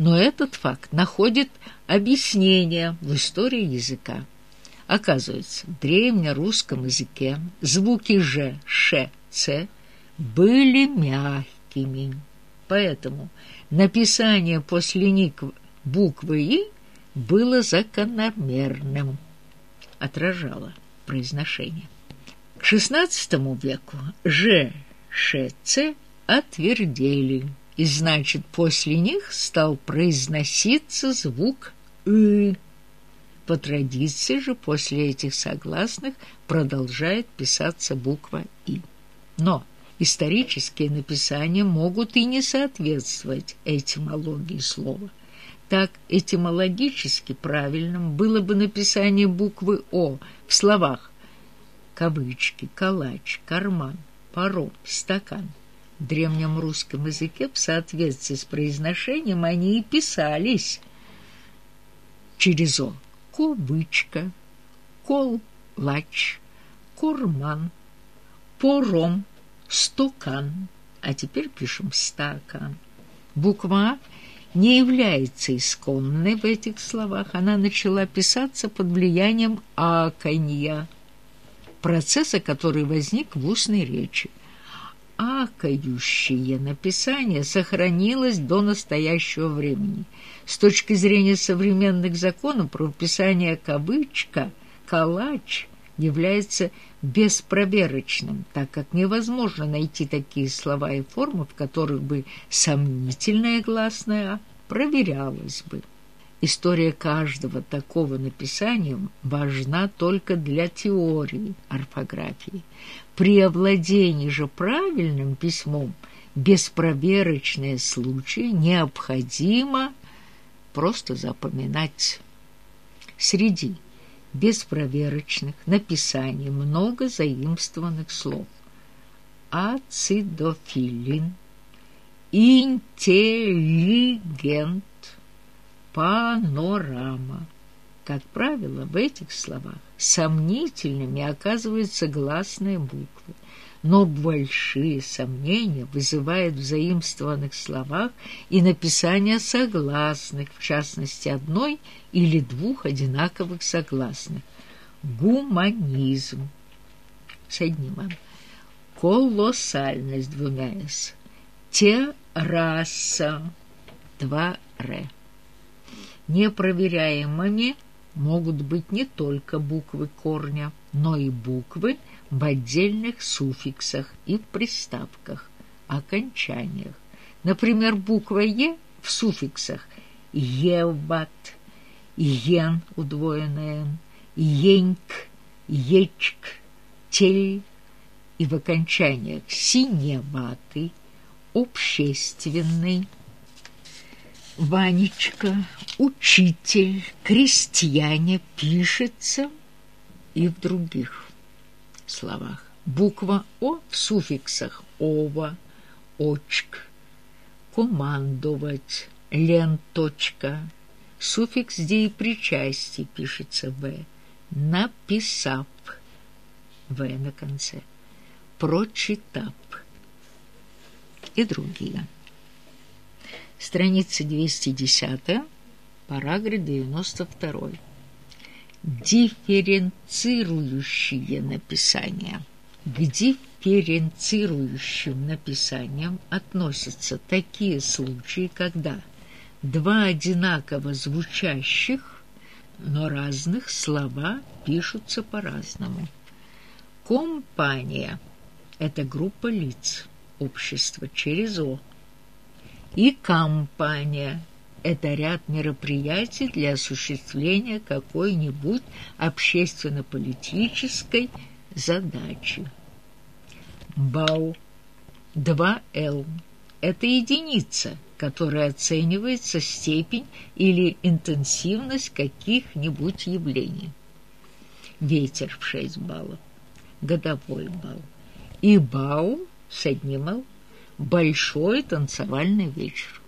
Но этот факт находит объяснение в истории языка. Оказывается, в древнерусском языке звуки «ж», «ш», «ц» были мягкими. Поэтому написание после них буквы «и» было закономерным, отражало произношение. К XVI веку «ж», «ш», «ц» отвердели и значит, после них стал произноситься звук «ы». По традиции же после этих согласных продолжает писаться буква «и». Но исторические написания могут и не соответствовать этимологии слова. Так этимологически правильным было бы написание буквы «о» в словах кавычки, калач, карман, паром, стакан – древнем русском языке в соответствии с произношением они и писались через «о». Кубычка, коллач, курман, пором, стокан. А теперь пишем стакан. Буква не является исконной в этих словах. Она начала писаться под влиянием аканья, процесса, который возник в устной речи акающее написание сохранилось до настоящего времени. С точки зрения современных законов правописание кавычка «калач» является беспроверочным, так как невозможно найти такие слова и формы, в которых бы сомнительное гласное «а» проверялось бы. История каждого такого написания важна только для теории орфографии. При овладении же правильным письмом беспроверочные случаи необходимо просто запоминать. Среди беспроверочных написаний много заимствованных слов. Ацидофилин, интеллигент, панорама. Как правило, в этих словах сомнительными оказываются гласные буквы, но большие сомнения вызывают в заимствованных словах и написание согласных, в частности, одной или двух одинаковых согласных. Гуманизм. С одним «м», колоссальность двумя «с», терраса два «р» непроверяемыми могут быть не только буквы корня, но и буквы в отдельных суффиксах и приставках, окончаниях. Например, буква «е» в суффиксах «еват», «ен» удвоенное «н», «еньк», «ечк», «тель» и в окончаниях «синеватый», «общественный», Ванечка, учитель, крестьяне пишется и в других словах. Буква О в суффиксах ова, очк, командовать, ленточка. Суффикс деепричастий пишется В, написав, В на конце, прочитав и другие страница 210, параграф 92. Дифференцирующие написания. К дифференцирующим написаниям относятся такие случаи, когда два одинаково звучащих, но разных слова пишутся по-разному. Компания – это группа лиц, общество через «о» и компания – это ряд мероприятий для осуществления какой-нибудь общественно-политической задачи. БАУ 2Л – это единица, которая оценивается степень или интенсивность каких-нибудь явлений. Ветер в 6 баллов, годовой балл. И БАУ с одним большой танцевальный вечер.